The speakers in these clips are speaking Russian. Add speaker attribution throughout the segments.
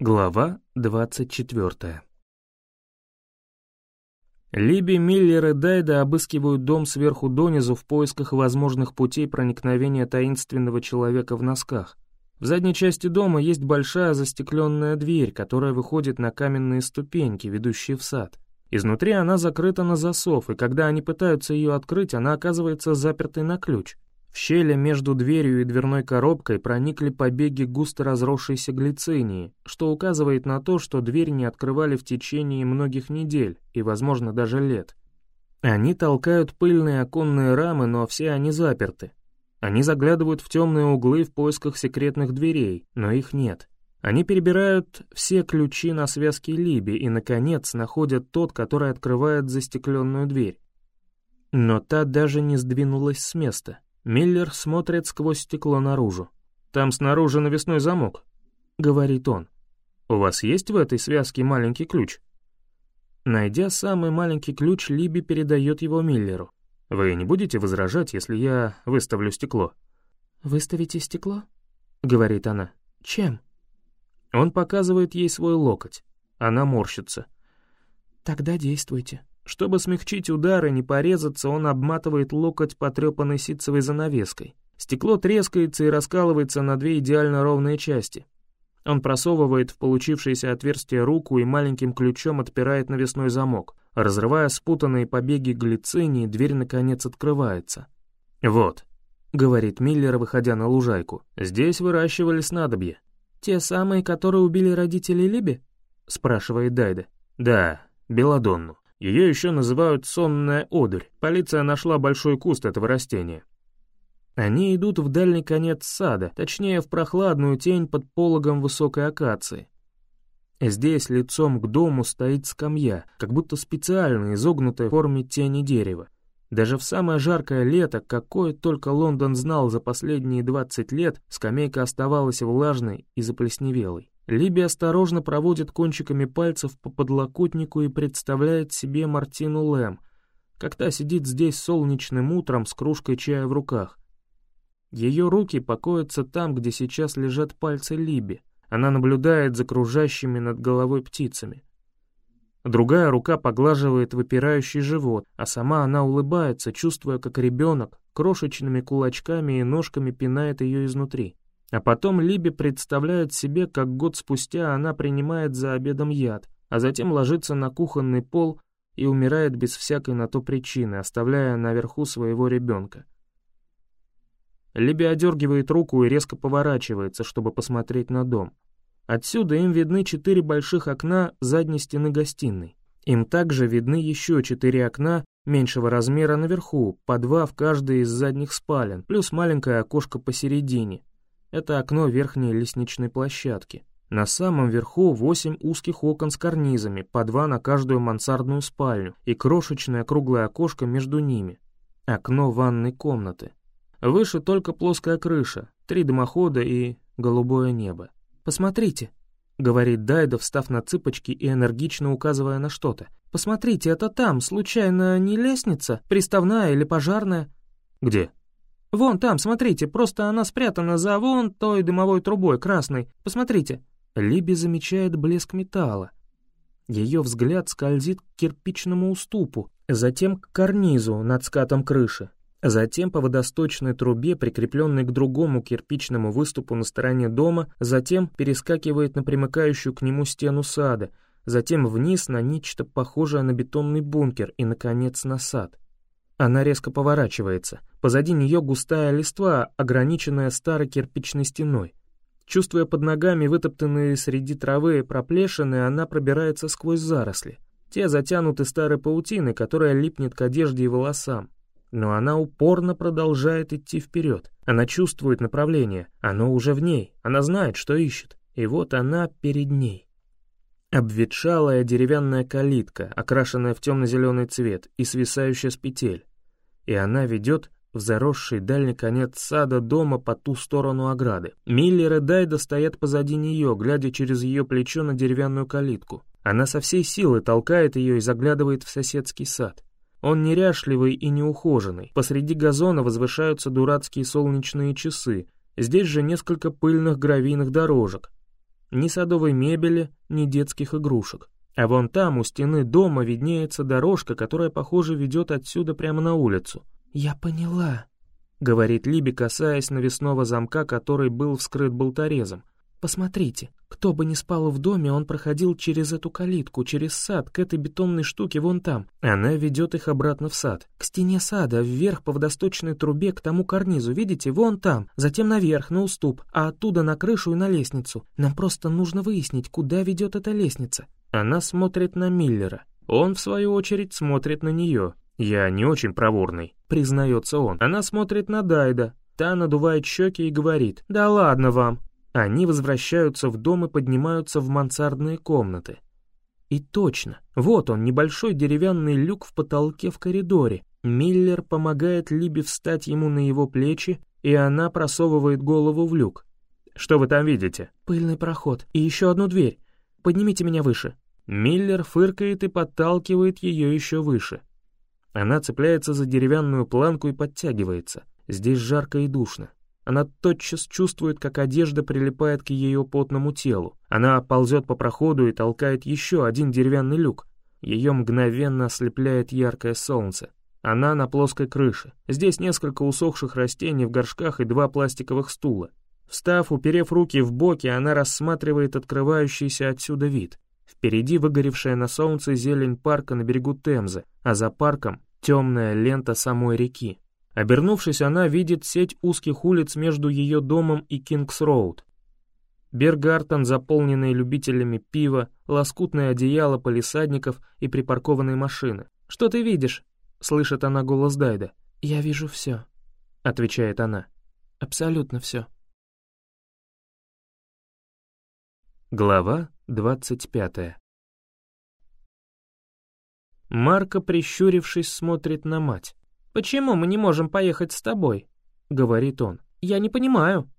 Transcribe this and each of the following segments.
Speaker 1: Глава 24 Либи, Миллер и Дайда обыскивают дом сверху донизу в поисках возможных путей проникновения таинственного человека в носках. В задней части дома есть большая застекленная дверь, которая выходит на каменные ступеньки, ведущие в сад. Изнутри она закрыта на засов, и когда они пытаются ее открыть, она оказывается запертой на ключ. Щели между дверью и дверной коробкой проникли побеги густо разросшейся глицинии, что указывает на то, что дверь не открывали в течение многих недель и, возможно, даже лет. Они толкают пыльные оконные рамы, но все они заперты. Они заглядывают в темные углы в поисках секретных дверей, но их нет. Они перебирают все ключи на связке Либи и, наконец, находят тот, который открывает застекленную дверь. Но та даже не сдвинулась с места. Миллер смотрит сквозь стекло наружу. «Там снаружи навесной замок», — говорит он. «У вас есть в этой связке маленький ключ?» Найдя самый маленький ключ, Либи передает его Миллеру. «Вы не будете возражать, если я выставлю стекло?»
Speaker 2: «Выставите стекло?» — говорит она. «Чем?»
Speaker 1: Он показывает ей свой локоть. Она морщится.
Speaker 2: «Тогда действуйте».
Speaker 1: Чтобы смягчить удар и не порезаться, он обматывает локоть потрепанной ситцевой занавеской. Стекло трескается и раскалывается на две идеально ровные части. Он просовывает в получившееся отверстие руку и маленьким ключом отпирает навесной замок. Разрывая спутанные побеги глицинии, дверь наконец открывается. «Вот», — говорит Миллер, выходя на лужайку, — «здесь выращивали снадобья».
Speaker 2: «Те самые, которые убили родителей Либи?»
Speaker 1: — спрашивает Дайда. «Да, Беладонну». Ее еще называют сонная одурь. Полиция нашла большой куст этого растения. Они идут в дальний конец сада, точнее, в прохладную тень под пологом высокой акации. Здесь лицом к дому стоит скамья, как будто специально изогнутая в форме тени дерева. Даже в самое жаркое лето, какое только Лондон знал за последние 20 лет, скамейка оставалась влажной и заплесневелой. Либи осторожно проводит кончиками пальцев по подлокотнику и представляет себе Мартину Лэм, как та сидит здесь солнечным утром с кружкой чая в руках. Ее руки покоятся там, где сейчас лежат пальцы Либи. Она наблюдает за кружащими над головой птицами. Другая рука поглаживает выпирающий живот, а сама она улыбается, чувствуя, как ребенок крошечными кулачками и ножками пинает ее изнутри. А потом Либи представляет себе, как год спустя она принимает за обедом яд, а затем ложится на кухонный пол и умирает без всякой на то причины, оставляя наверху своего ребенка. Либи одергивает руку и резко поворачивается, чтобы посмотреть на дом. Отсюда им видны четыре больших окна задней стены гостиной. Им также видны еще четыре окна меньшего размера наверху, по два в каждой из задних спален, плюс маленькое окошко посередине, это окно верхней лестничной площадки. На самом верху восемь узких окон с карнизами, по два на каждую мансардную спальню, и крошечное круглое окошко между ними. Окно ванной комнаты. Выше только плоская крыша, три дымохода и голубое небо.
Speaker 2: «Посмотрите», — говорит Дайда, встав на цыпочки и энергично указывая на что-то. «Посмотрите, это там, случайно, не лестница, приставная или пожарная?»
Speaker 1: «Где?»
Speaker 2: «Вон там, смотрите, просто она спрятана за вон той дымовой трубой красной. Посмотрите».
Speaker 1: Либи замечает блеск металла. Ее взгляд скользит к кирпичному уступу, затем к карнизу над скатом крыши, затем по водосточной трубе, прикрепленной к другому кирпичному выступу на стороне дома, затем перескакивает на примыкающую к нему стену сада, затем вниз на нечто похожее на бетонный бункер и, наконец, на сад. Она резко поворачивается. Позади нее густая листва, ограниченная старой кирпичной стеной. Чувствуя под ногами вытоптанные среди травы проплешины, она пробирается сквозь заросли. Те затянуты старой паутиной, которая липнет к одежде и волосам. Но она упорно продолжает идти вперед. Она чувствует направление, оно уже в ней, она знает, что ищет. И вот она перед ней. Обветшалая деревянная калитка, окрашенная в темно-зеленый цвет и свисающая с петель и она ведет в заросший дальний конец сада дома по ту сторону ограды. Миллер и Дайда стоят позади нее, глядя через ее плечо на деревянную калитку. Она со всей силы толкает ее и заглядывает в соседский сад. Он неряшливый и неухоженный. Посреди газона возвышаются дурацкие солнечные часы. Здесь же несколько пыльных гравийных дорожек. Ни садовой мебели, ни детских игрушек. А вон там, у стены дома, виднеется дорожка, которая, похоже, ведет отсюда прямо на улицу.
Speaker 2: «Я поняла», —
Speaker 1: говорит Либи, касаясь навесного замка, который был вскрыт болторезом.
Speaker 2: «Посмотрите, кто бы ни спал в доме, он проходил через эту калитку, через сад, к этой бетонной штуке вон там.
Speaker 1: Она ведет их обратно в сад.
Speaker 2: К стене сада, вверх по водосточной трубе, к тому карнизу, видите, вон там. Затем наверх, на уступ, а оттуда на крышу и на лестницу. Нам просто нужно выяснить, куда ведет эта лестница».
Speaker 1: Она смотрит на Миллера. Он, в свою очередь, смотрит на нее. «Я не очень проворный», — признается он. Она смотрит на Дайда. Та надувает щеки и говорит, «Да ладно вам». Они возвращаются в дом и поднимаются в мансардные комнаты. И точно, вот он, небольшой деревянный люк в потолке в коридоре. Миллер помогает Либе встать ему на его плечи, и она просовывает голову в люк. «Что вы там видите?»
Speaker 2: «Пыльный проход. И еще одну дверь. Поднимите меня выше».
Speaker 1: Миллер фыркает и подталкивает ее еще выше. Она цепляется за деревянную планку и подтягивается. Здесь жарко и душно. Она тотчас чувствует, как одежда прилипает к ее потному телу. Она ползет по проходу и толкает еще один деревянный люк. Ее мгновенно ослепляет яркое солнце. Она на плоской крыше. Здесь несколько усохших растений в горшках и два пластиковых стула. Встав, уперев руки в боки, она рассматривает открывающийся отсюда вид. Впереди выгоревшая на солнце зелень парка на берегу Темзы, а за парком темная лента самой реки. Обернувшись, она видит сеть узких улиц между ее домом и Кингс-Роуд. Бергартен, заполненный любителями пива, лоскутное одеяло полисадников и припаркованные машины. «Что ты видишь?» — слышит она голос Дайда.
Speaker 2: «Я вижу все», — отвечает она. «Абсолютно все».
Speaker 1: Глава двадцать пятая Марко, прищурившись, смотрит на мать.
Speaker 2: «Почему мы не можем поехать с тобой?» — говорит он. «Я не понимаю».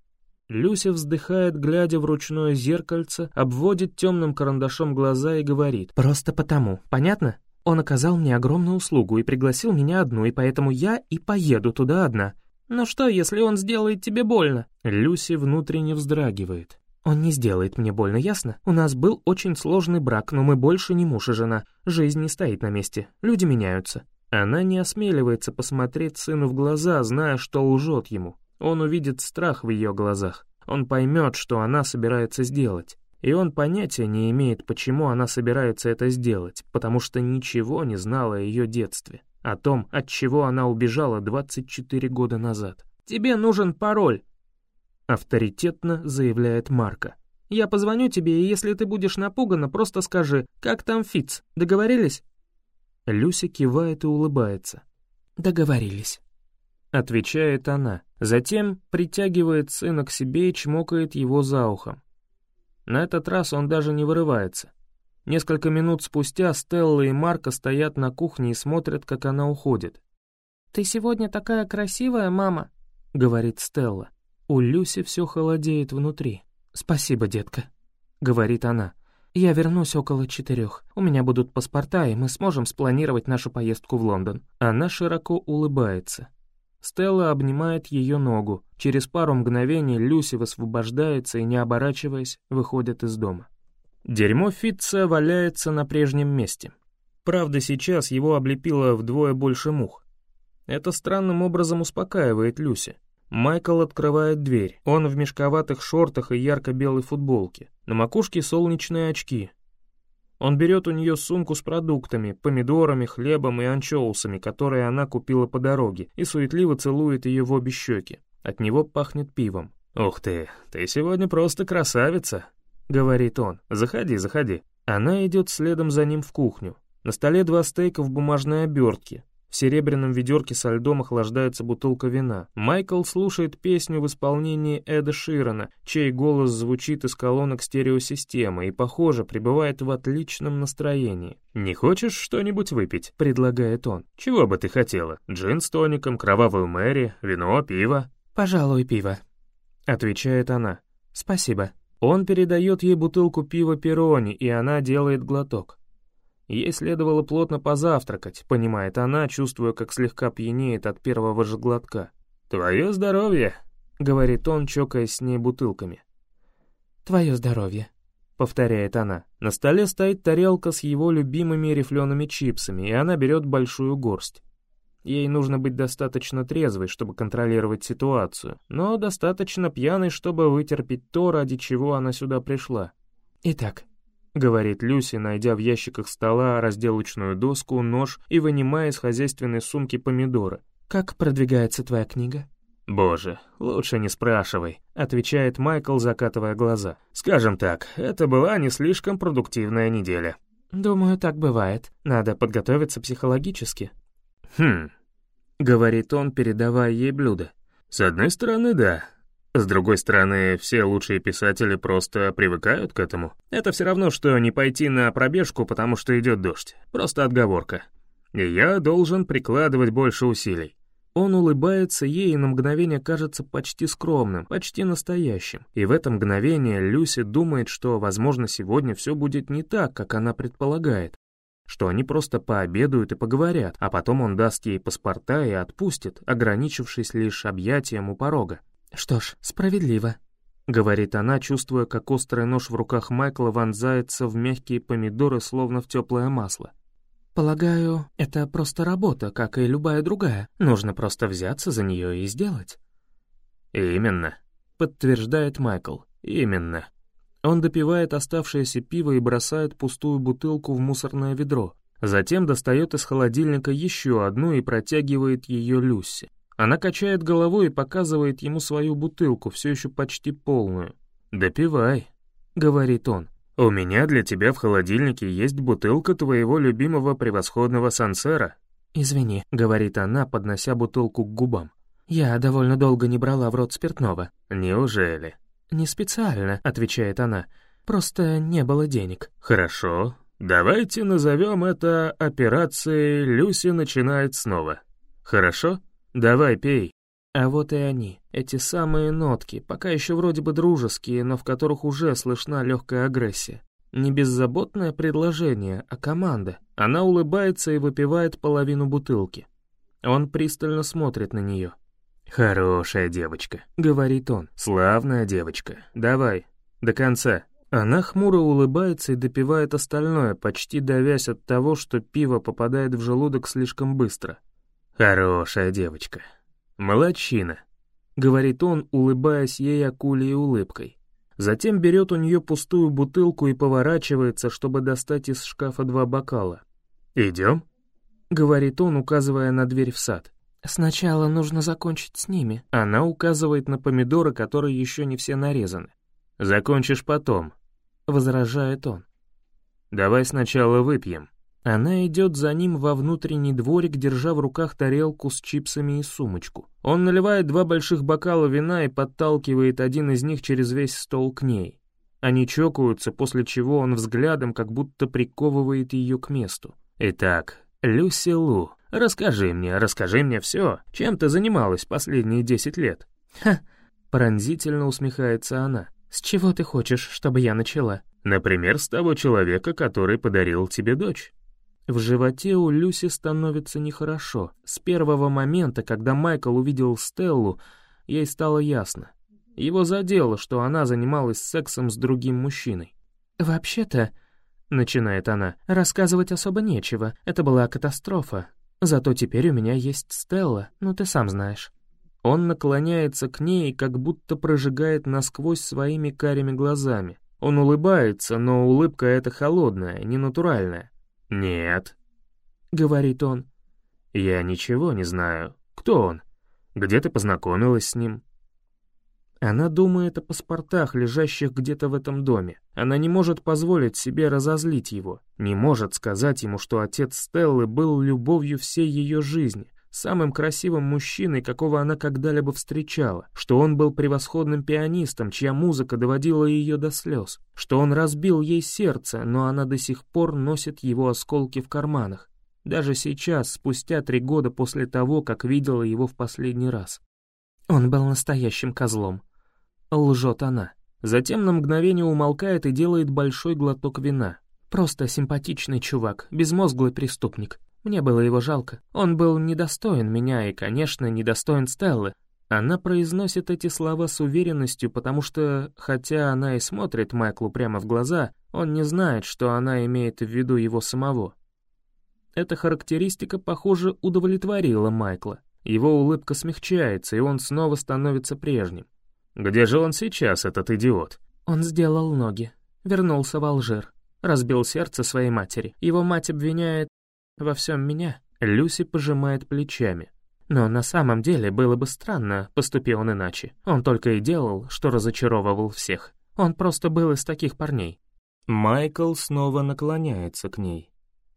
Speaker 1: Люся вздыхает, глядя в ручное зеркальце, обводит темным карандашом глаза и говорит.
Speaker 2: «Просто потому, понятно? Он оказал мне огромную услугу и пригласил меня одну, и поэтому я и поеду туда одна. Но что, если он сделает тебе больно?»
Speaker 1: Люси внутренне вздрагивает.
Speaker 2: Он не сделает мне больно, ясно? У нас был очень сложный брак, но мы больше не муж и жена. Жизнь не стоит на месте, люди меняются.
Speaker 1: Она не осмеливается посмотреть сыну в глаза, зная, что лжет ему. Он увидит страх в ее глазах. Он поймет, что она собирается сделать. И он понятия не имеет, почему она собирается это сделать, потому что ничего не знала о ее детстве, о том, от чего она убежала 24 года назад.
Speaker 2: «Тебе нужен пароль», —
Speaker 1: авторитетно заявляет Марка.
Speaker 2: «Я позвоню тебе, и если ты будешь напугана, просто скажи, как там Фиц, договорились?»
Speaker 1: Люся кивает и улыбается.
Speaker 2: «Договорились», —
Speaker 1: отвечает она. Затем притягивает сына к себе и чмокает его за ухом. На этот раз он даже не вырывается. Несколько минут спустя Стелла и Марка стоят на кухне и смотрят, как она уходит.
Speaker 2: «Ты сегодня такая красивая, мама», —
Speaker 1: говорит Стелла. У Люси все холодеет внутри.
Speaker 2: «Спасибо, детка», — говорит она. Я вернусь около четырех. У меня будут паспорта, и мы сможем спланировать нашу поездку в Лондон».
Speaker 1: Она широко улыбается. Стелла обнимает ее ногу. Через пару мгновений Люси высвобождается и, не оборачиваясь, выходит из дома. Дерьмо Фитца валяется на прежнем месте. Правда, сейчас его облепило вдвое больше мух. Это странным образом успокаивает Люси. Майкл открывает дверь. Он в мешковатых шортах и ярко-белой футболке. На макушке солнечные очки. Он берет у нее сумку с продуктами, помидорами, хлебом и анчоусами, которые она купила по дороге, и суетливо целует ее в обе щеки. От него пахнет пивом. «Ух ты, ты сегодня просто красавица», — говорит он. «Заходи, заходи». Она идет следом за ним в кухню. На столе два стейка в бумажной обертке, в серебряном ведерке со льдом охлаждается бутылка вина. Майкл слушает песню в исполнении Эда Ширана, чей голос звучит из колонок стереосистемы и, похоже, пребывает в отличном настроении. «Не хочешь что-нибудь выпить?» — предлагает он. «Чего бы ты хотела? Джин с тоником, кровавую Мэри, вино, пиво?»
Speaker 2: «Пожалуй, пиво», —
Speaker 1: отвечает она.
Speaker 2: «Спасибо».
Speaker 1: Он передает ей бутылку пива Перони, и она делает глоток. Ей следовало плотно позавтракать, понимает она, чувствуя, как слегка пьянеет от первого же глотка. «Твое здоровье», — говорит он, чокаясь с ней бутылками.
Speaker 2: «Твое здоровье»,
Speaker 1: повторяет она. На столе стоит тарелка с его любимыми рифлеными чипсами, и она берет большую горсть. Ей нужно быть достаточно трезвой, чтобы контролировать ситуацию, но достаточно пьяной, чтобы вытерпеть то, ради чего она сюда пришла.
Speaker 2: «Итак», —
Speaker 1: говорит Люси, найдя в ящиках стола разделочную доску, нож и вынимая из хозяйственной сумки помидоры.
Speaker 2: «Как продвигается твоя книга?»
Speaker 1: «Боже, лучше не спрашивай», — отвечает Майкл, закатывая глаза. «Скажем так, это была не слишком продуктивная неделя».
Speaker 2: «Думаю, так бывает. Надо подготовиться психологически».
Speaker 1: «Хм», — говорит он, передавая ей блюдо. «С одной стороны, да. С другой стороны, все лучшие писатели просто привыкают к этому. Это все равно, что не пойти на пробежку, потому что идет дождь. Просто отговорка. И я должен прикладывать больше усилий. Он улыбается ей и на мгновение кажется почти скромным, почти настоящим. И в это мгновение Люси думает, что, возможно, сегодня все будет не так, как она предполагает. Что они просто пообедают и поговорят, а потом он даст ей паспорта и отпустит, ограничившись лишь объятием у порога.
Speaker 2: «Что ж, справедливо», — говорит она, чувствуя, как острый нож в руках Майкла вонзается в мягкие помидоры, словно в теплое масло. Полагаю, это просто работа, как и любая другая. Нужно просто взяться за нее и сделать.
Speaker 1: Именно, подтверждает Майкл. Именно. Он допивает оставшееся пиво и бросает пустую бутылку в мусорное ведро. Затем достает из холодильника еще одну и протягивает ее Люси. Она качает головой и показывает ему свою бутылку, все еще почти полную. «Допивай», — говорит он. «У меня для тебя в холодильнике есть бутылка твоего любимого превосходного сансера».
Speaker 2: «Извини», — говорит она, поднося бутылку к губам. «Я довольно долго не брала в рот спиртного».
Speaker 1: «Неужели?»
Speaker 2: «Не специально», — отвечает она. «Просто не было денег».
Speaker 1: «Хорошо. Давайте назовем это операцией «Люси начинает снова». Хорошо? Давай, пей».
Speaker 2: А вот и они, эти самые нотки, пока еще вроде бы дружеские, но в которых уже слышна легкая агрессия. Не беззаботное предложение, а команда. Она улыбается и выпивает половину бутылки. Он пристально смотрит на нее.
Speaker 1: «Хорошая девочка», — говорит он. «Славная девочка. Давай, до конца». Она хмуро улыбается и допивает остальное, почти давясь от того, что пиво попадает в желудок слишком быстро. «Хорошая девочка. «Молодчина», — говорит он, улыбаясь ей акулей улыбкой. Затем берет у нее пустую бутылку и поворачивается, чтобы достать из шкафа два бокала. «Идем?» — говорит он, указывая на дверь в сад.
Speaker 2: «Сначала нужно закончить с ними».
Speaker 1: Она указывает на помидоры, которые еще не все нарезаны. «Закончишь потом», — возражает он. «Давай сначала выпьем». Она идет за ним во внутренний дворик, держа в руках тарелку с чипсами и сумочку. Он наливает два больших бокала вина и подталкивает один из них через весь стол к ней. Они чокаются, после чего он взглядом как будто приковывает ее к месту. «Итак, Люси Лу, расскажи мне, расскажи мне все. Чем ты занималась последние десять лет?»
Speaker 2: «Ха!» — пронзительно усмехается она. «С чего ты хочешь, чтобы я начала?»
Speaker 1: «Например, с того человека, который подарил тебе дочь».
Speaker 2: В животе у Люси становится нехорошо. С первого момента, когда Майкл увидел Стеллу, ей стало ясно. Его задело, что она занималась сексом с другим мужчиной. «Вообще-то», — начинает она, — «рассказывать особо нечего. Это была катастрофа. Зато теперь у меня есть Стелла, ну ты сам знаешь». Он наклоняется к ней, как будто прожигает насквозь своими карими глазами. Он улыбается, но улыбка эта холодная, ненатуральная.
Speaker 1: «Нет», — говорит он. «Я ничего не знаю. Кто он? Где ты познакомилась с ним?»
Speaker 2: Она думает о паспортах, лежащих где-то в этом доме. Она не может позволить себе разозлить его, не может сказать ему, что отец Стеллы был любовью всей ее жизни, самым красивым мужчиной, какого она когда-либо встречала, что он был превосходным пианистом, чья музыка доводила ее до слез, что он разбил ей сердце, но она до сих пор носит его осколки в карманах, даже сейчас, спустя три года после того, как видела его в последний раз. Он был настоящим козлом. Лжет она. Затем на мгновение умолкает и делает большой глоток вина. Просто симпатичный чувак, безмозглый преступник. Мне было его жалко. Он был недостоин меня и, конечно, недостоин Стеллы. Она произносит эти слова с уверенностью, потому что, хотя она и смотрит Майклу прямо в глаза, он не знает, что она имеет в виду его самого. Эта характеристика, похоже, удовлетворила Майкла. Его улыбка смягчается, и он снова становится прежним.
Speaker 1: «Где же он сейчас, этот идиот?»
Speaker 2: Он сделал ноги, вернулся в Алжир, разбил сердце своей матери. Его мать обвиняет во всем меня. Люси пожимает плечами. Но на самом деле было бы странно, поступил он иначе. Он только и делал, что разочаровывал всех. Он просто был из таких парней.
Speaker 1: Майкл снова наклоняется к ней.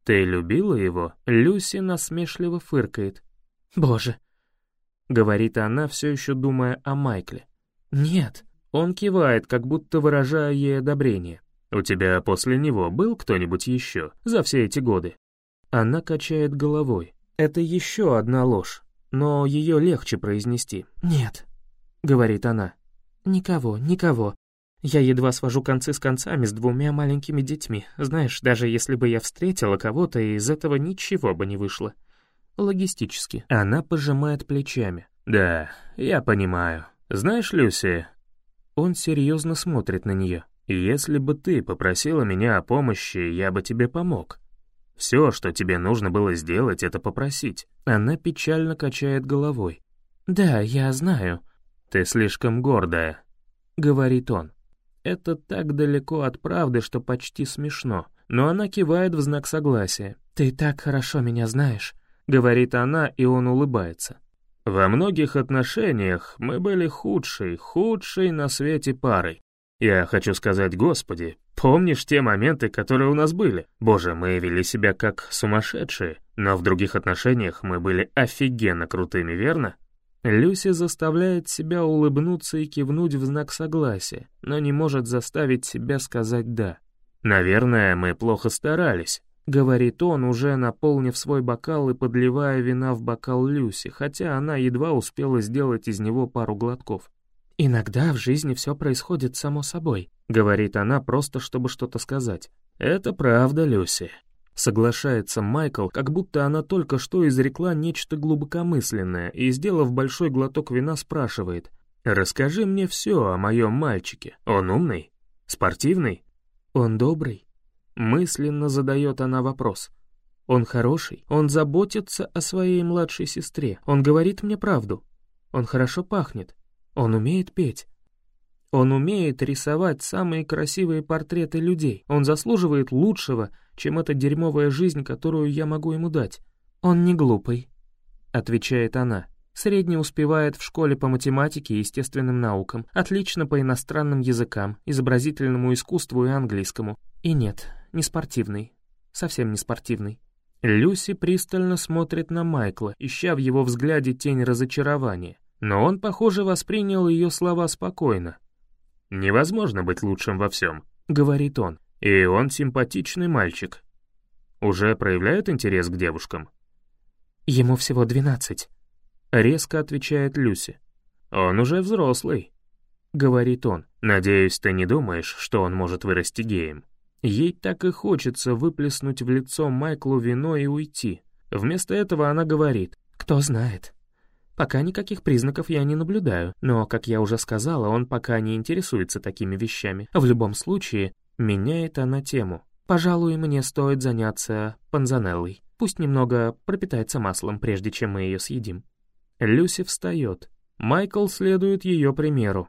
Speaker 2: «Ты любила его?» Люси насмешливо фыркает. «Боже!» — говорит она, все еще думая о Майкле. «Нет». Он кивает, как будто выражая ей одобрение.
Speaker 1: «У тебя после него был кто-нибудь еще за все эти годы?»
Speaker 2: Она качает головой. Это еще одна ложь, но ее легче произнести. «Нет», — говорит она. «Никого, никого. Я едва свожу концы с концами с двумя маленькими детьми. Знаешь, даже если бы я встретила кого-то, из этого ничего бы не вышло. Логистически».
Speaker 1: Она пожимает плечами. «Да, я понимаю. Знаешь, Люси...» Он серьезно смотрит на нее. «Если бы ты попросила меня о помощи, я бы тебе помог. Все, что тебе нужно было сделать, это попросить».
Speaker 2: Она печально качает головой. «Да, я знаю».
Speaker 1: «Ты слишком гордая», —
Speaker 2: говорит он. Это так далеко от правды, что почти смешно, но она кивает в знак согласия. «Ты так хорошо меня знаешь», — говорит она, и он улыбается.
Speaker 1: Во многих отношениях мы были худшей, худшей на свете парой. Я хочу сказать, Господи, помнишь те моменты, которые у нас были? Боже, мы вели себя как сумасшедшие, но в других отношениях мы были офигенно крутыми, верно?
Speaker 2: Люси заставляет себя улыбнуться и кивнуть в знак согласия, но не может заставить себя сказать «да».
Speaker 1: Наверное, мы плохо старались.
Speaker 2: — говорит он, уже наполнив свой бокал и подливая вина в бокал Люси, хотя она едва успела сделать из него пару глотков. «Иногда в жизни все происходит само собой», — говорит она, просто чтобы что-то сказать.
Speaker 1: «Это правда, Люси», —
Speaker 2: соглашается Майкл, как будто она только что изрекла нечто глубокомысленное и, сделав большой глоток вина, спрашивает.
Speaker 1: «Расскажи мне все о моем мальчике. Он умный? Спортивный?»
Speaker 2: «Он добрый», Мысленно задает она вопрос. Он хороший, он заботится о своей младшей сестре, он говорит мне правду. Он хорошо пахнет, он умеет петь. Он умеет рисовать самые красивые портреты людей. Он заслуживает лучшего, чем эта дерьмовая жизнь, которую я могу ему дать. Он не глупый, отвечает она. Средне успевает в школе по математике и естественным наукам, отлично по иностранным языкам, изобразительному искусству и английскому. И нет, не спортивный. Совсем не спортивный. Люси пристально смотрит на Майкла, ища в его взгляде тень разочарования. Но он, похоже, воспринял ее слова спокойно.
Speaker 1: «Невозможно быть лучшим во всем», —
Speaker 2: говорит он.
Speaker 1: «И он симпатичный мальчик. Уже проявляет интерес к девушкам?»
Speaker 2: «Ему всего двенадцать», — резко отвечает Люси.
Speaker 1: «Он уже взрослый», — говорит он. «Надеюсь, ты не думаешь, что он может вырасти геем?»
Speaker 2: Ей так и хочется выплеснуть в лицо Майклу вино и уйти. Вместо этого она говорит, «Кто знает». Пока никаких признаков я не наблюдаю, но, как я уже сказала, он пока не интересуется такими вещами. В любом случае, меняет она тему. Пожалуй, мне стоит заняться панзанеллой. Пусть немного пропитается маслом, прежде чем мы ее съедим. Люси встает. Майкл следует ее примеру.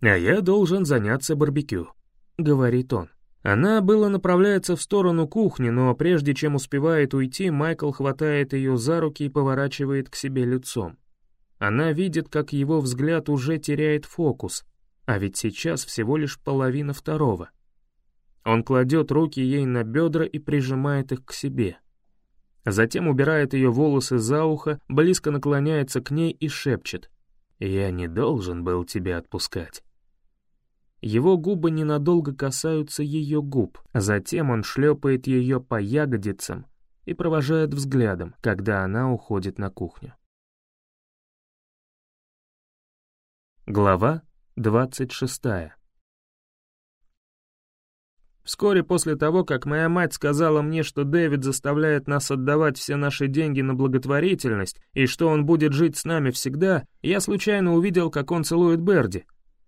Speaker 1: «А я должен заняться барбекю», —
Speaker 2: говорит он. Она было направляется в сторону кухни, но прежде чем успевает уйти, Майкл хватает ее за руки и поворачивает к себе лицом. Она видит, как его взгляд уже теряет фокус, а ведь сейчас всего лишь половина второго. Он кладет руки ей на бедра и прижимает их к себе. Затем убирает ее волосы за ухо, близко наклоняется к ней и шепчет. «Я не должен был тебя отпускать». Его губы ненадолго касаются ее губ, затем он шлепает ее по ягодицам и провожает взглядом, когда она уходит на кухню. Глава 26 Вскоре после того, как моя мать сказала мне, что Дэвид заставляет нас отдавать все наши деньги на благотворительность и что он будет жить с нами всегда, я случайно увидел, как он целует Берди.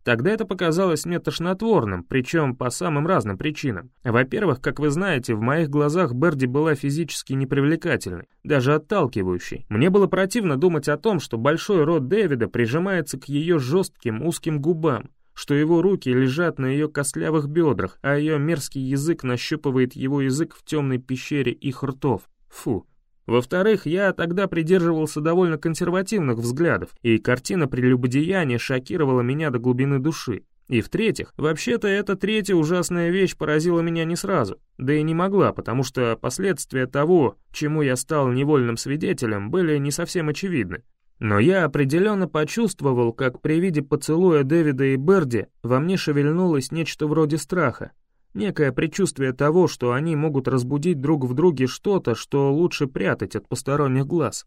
Speaker 2: Тогда это показалось мне тошнотворным, причем по самым разным причинам. Во-первых, как вы знаете, в моих глазах Берди была физически непривлекательной, даже отталкивающей. Мне было противно думать о том, что большой рот Дэвида прижимается к ее жестким узким губам, что его руки лежат на ее костлявых бедрах, а ее мерзкий язык нащупывает его язык в темной пещере их ртов. Фу. Во-вторых, я тогда придерживался довольно консервативных взглядов, и картина прелюбодеяния шокировала меня до глубины души. И в-третьих, вообще-то эта третья ужасная вещь поразила меня не сразу, да и не могла, потому что последствия того, чему я стал невольным свидетелем, были не совсем очевидны. Но я определенно почувствовал, как при виде поцелуя Дэвида и Берди во мне шевельнулось нечто вроде страха, некое предчувствие того, что они могут разбудить друг в друге что-то, что лучше прятать от посторонних глаз.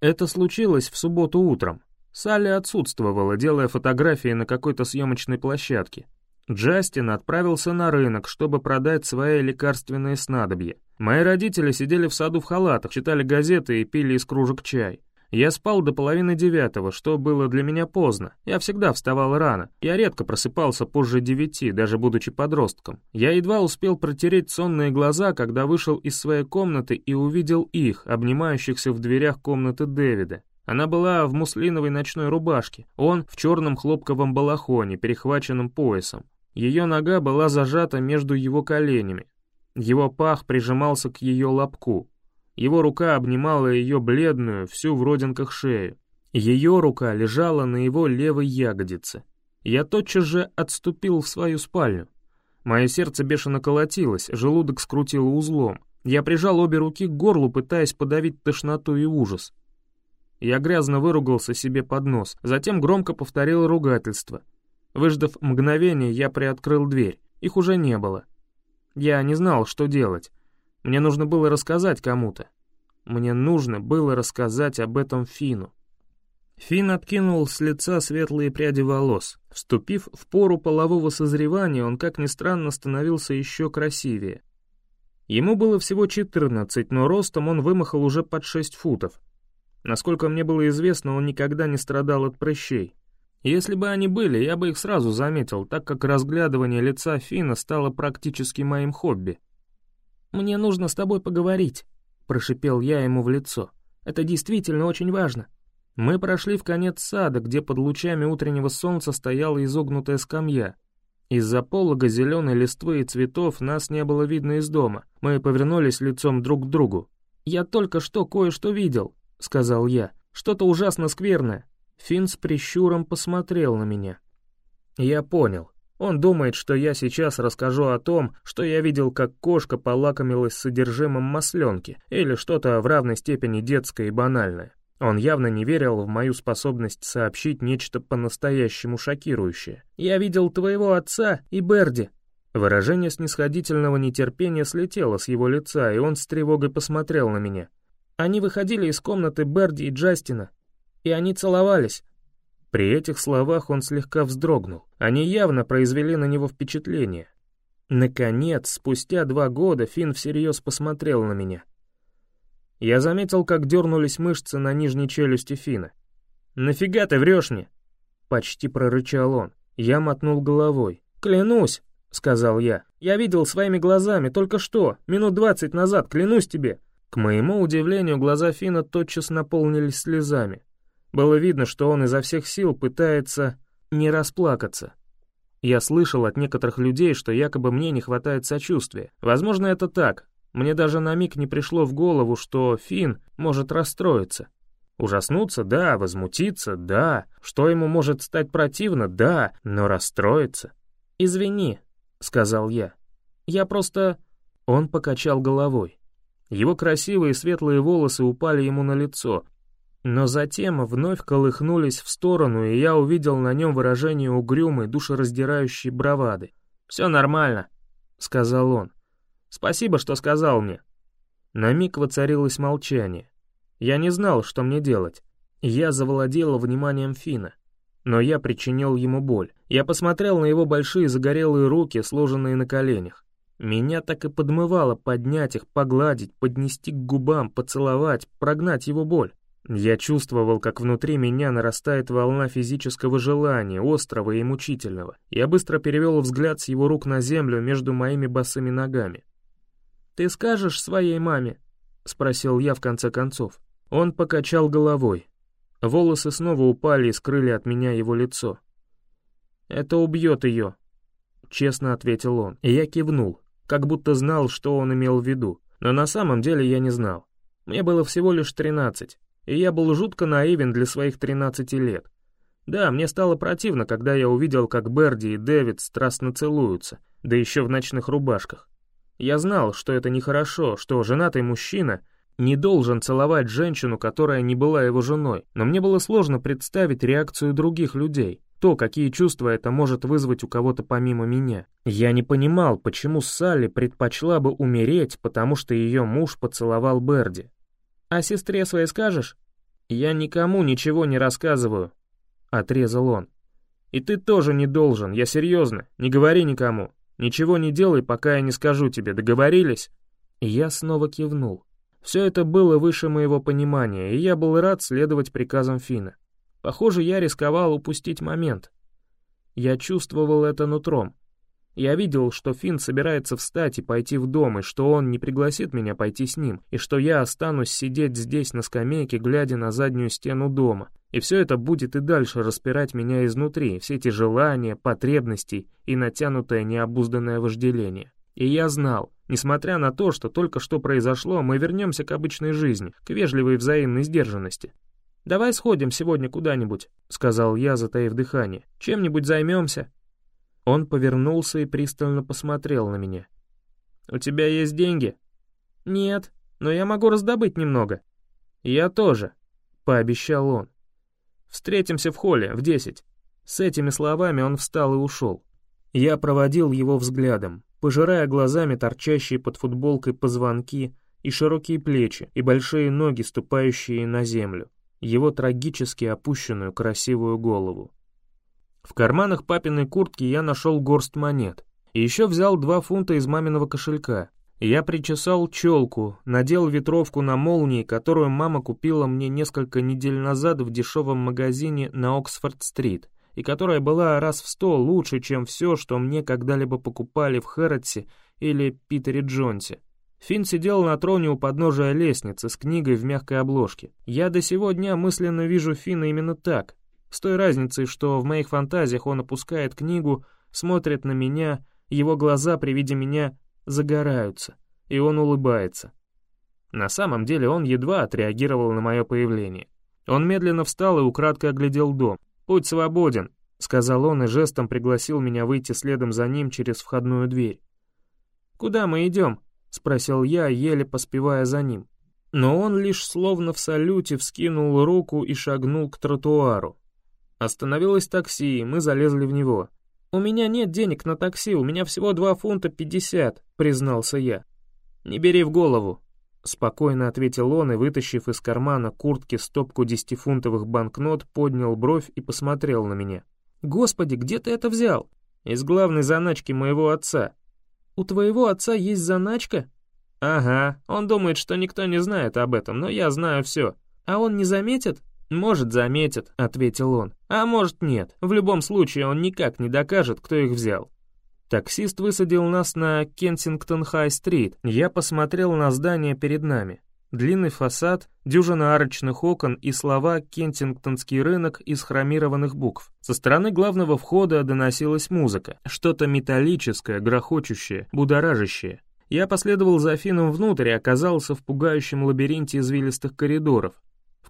Speaker 2: Это случилось в субботу утром. Салли отсутствовала, делая фотографии на какой-то съемочной площадке. Джастин отправился на рынок, чтобы продать свои лекарственные снадобья. Мои родители сидели в саду в халатах, читали газеты и пили из кружек чай. Я спал до половины девятого, что было для меня поздно. Я всегда вставал рано. Я редко просыпался позже девяти, даже будучи подростком. Я едва успел протереть сонные глаза, когда вышел из своей комнаты и увидел их, обнимающихся в дверях комнаты Дэвида. Она была в муслиновой ночной рубашке, он в черном хлопковом балахоне, перехваченном поясом. Ее нога была зажата между его коленями. Его пах прижимался к ее лобку. Его рука обнимала ее бледную, всю в родинках шею. Ее рука лежала на его левой ягодице. Я тотчас же отступил в свою спальню. Мое сердце бешено колотилось, желудок скрутило узлом. Я прижал обе руки к горлу, пытаясь подавить тошноту и ужас. Я грязно выругался себе под нос, затем громко повторил ругательство. Выждав мгновение, я приоткрыл дверь. Их уже не было. Я не знал, что делать. Мне нужно было рассказать кому-то. Мне нужно было рассказать об этом Фину. Фин откинул с лица светлые пряди волос. Вступив в пору полового созревания, он, как ни странно, становился еще красивее. Ему было всего 14, но ростом он вымахал уже под 6 футов. Насколько мне было известно, он никогда не страдал от прыщей. Если бы они были, я бы их сразу заметил, так как разглядывание лица Фина стало практически моим хобби. «Мне нужно с тобой поговорить», — прошипел я ему в лицо. «Это действительно очень важно». Мы прошли в конец сада, где под лучами утреннего солнца стояла изогнутая скамья. Из-за полога зеленой листвы и цветов нас не было видно из дома. Мы повернулись лицом друг к другу. «Я только что кое-что видел», — сказал я. «Что-то ужасно скверное». Финн с прищуром посмотрел на меня. Я понял. Он думает, что я сейчас расскажу о том, что я видел, как кошка полакомилась содержимым масленки, или что-то в равной степени детское и банальное. Он явно не верил в мою способность сообщить нечто по-настоящему шокирующее. «Я видел твоего отца и Берди». Выражение снисходительного нетерпения слетело с его лица, и он с тревогой посмотрел на меня. Они выходили из комнаты Берди и Джастина, и они целовались. При этих словах он слегка вздрогнул. Они явно произвели на него впечатление. Наконец, спустя два года, Финн всерьез посмотрел на меня. Я заметил, как дернулись мышцы на нижней челюсти Фина. «Нафига ты врешь мне?» Почти прорычал он. Я мотнул головой. «Клянусь!» — сказал я. «Я видел своими глазами только что, минут двадцать назад, клянусь тебе!» К моему удивлению, глаза Фина тотчас наполнились слезами. Было видно, что он изо всех сил пытается не расплакаться. Я слышал от некоторых людей, что якобы мне не хватает сочувствия. Возможно, это так. Мне даже на миг не пришло в голову, что Финн может расстроиться. Ужаснуться, да, возмутиться, да. Что ему может стать противно, да, но расстроиться. «Извини», — сказал я. «Я просто...» Он покачал головой. Его красивые светлые волосы упали ему на лицо, но затем вновь колыхнулись в сторону, и я увидел на нем выражение угрюмой, душераздирающей бравады. «Все нормально», — сказал он. «Спасибо, что сказал мне». На миг воцарилось молчание. Я не знал, что мне делать. Я завладела вниманием Фина. Но я причинил ему боль. Я посмотрел на его большие загорелые руки, сложенные на коленях. Меня так и подмывало поднять их, погладить, поднести к губам, поцеловать, прогнать его боль. Я чувствовал, как внутри меня нарастает волна физического желания, острого и мучительного. Я быстро перевел взгляд с его рук на землю между моими босыми ногами. «Ты скажешь своей маме?» — спросил я в конце концов. Он покачал головой. Волосы снова упали и скрыли от меня его лицо. «Это убьет ее», — честно ответил он, я кивнул, как будто знал, что он имел в виду, но на самом деле я не знал. Мне было всего лишь тринадцать и я был жутко наивен для своих 13 лет. Да, мне стало противно, когда я увидел, как Берди и Дэвид страстно целуются, да еще в ночных рубашках. Я знал, что это нехорошо, что женатый мужчина не должен целовать женщину, которая не была его женой, но мне было сложно представить реакцию других людей, то, какие чувства это может вызвать у кого-то помимо меня. Я не понимал, почему Салли предпочла бы умереть, потому что ее муж поцеловал Берди. «А сестре своей скажешь?» «Я никому ничего не рассказываю», — отрезал он. «И ты тоже не должен, я серьезно, не говори никому. Ничего не делай, пока я не скажу тебе, договорились?» И я снова кивнул. Все это было выше моего понимания, и я был рад следовать приказам Фина. Похоже, я рисковал упустить момент. Я чувствовал это нутром. Я видел, что Финн собирается встать и пойти в дом, и что он не пригласит меня пойти с ним, и что я останусь сидеть здесь на скамейке, глядя на заднюю стену дома. И все это будет и дальше распирать меня изнутри, все эти желания, потребности и натянутое необузданное вожделение. И я знал, несмотря на то, что только что произошло, мы вернемся к обычной жизни, к вежливой взаимной сдержанности. «Давай сходим сегодня куда-нибудь», — сказал я, затаив дыхание. «Чем-нибудь займемся, он повернулся и пристально посмотрел на меня. «У тебя есть деньги?» «Нет, но я могу раздобыть немного». «Я тоже», — пообещал он. «Встретимся в холле в десять». С этими словами он встал и ушел. Я проводил его взглядом, пожирая глазами торчащие под футболкой позвонки и широкие плечи, и большие ноги, ступающие на землю, его трагически опущенную красивую голову. В карманах папиной куртки я нашел горсть монет. И еще взял два фунта из маминого кошелька. Я причесал челку, надел ветровку на молнии, которую мама купила мне несколько недель назад в дешевом магазине на Оксфорд-стрит, и которая была раз в сто лучше, чем все, что мне когда-либо покупали в Хэрротсе или Питере Джонсе. Финн сидел на троне у подножия лестницы с книгой в мягкой обложке. Я до сего дня мысленно вижу Финна именно так, с той разницей, что в моих фантазиях он опускает книгу, смотрит на меня, его глаза при виде меня загораются, и он улыбается. На самом деле он едва отреагировал на мое появление. Он медленно встал и украдкой оглядел дом. «Путь свободен», — сказал он и жестом пригласил меня выйти следом за ним через входную дверь. «Куда мы идем?» — спросил я, еле поспевая за ним. Но он лишь словно в салюте вскинул руку и шагнул к тротуару. Остановилось такси, и мы залезли в него. «У меня нет денег на такси, у меня всего два фунта пятьдесят», — признался я. «Не бери в голову», — спокойно ответил он и, вытащив из кармана куртки стопку десятифунтовых банкнот, поднял бровь и посмотрел на меня. «Господи, где ты это взял?» «Из главной заначки моего отца». «У твоего отца есть заначка?» «Ага, он думает, что никто не знает об этом, но я знаю все. А он не заметит?» «Может, заметит», — ответил он. «А может, нет. В любом случае, он никак не докажет, кто их взял». Таксист высадил нас на Кенсингтон-Хай-стрит. Я посмотрел на здание перед нами. Длинный фасад, дюжина арочных окон и слова «Кентингтонский рынок» из хромированных букв. Со стороны главного входа доносилась музыка. Что-то металлическое, грохочущее, будоражащее. Я последовал за Афином внутрь и оказался в пугающем лабиринте извилистых коридоров,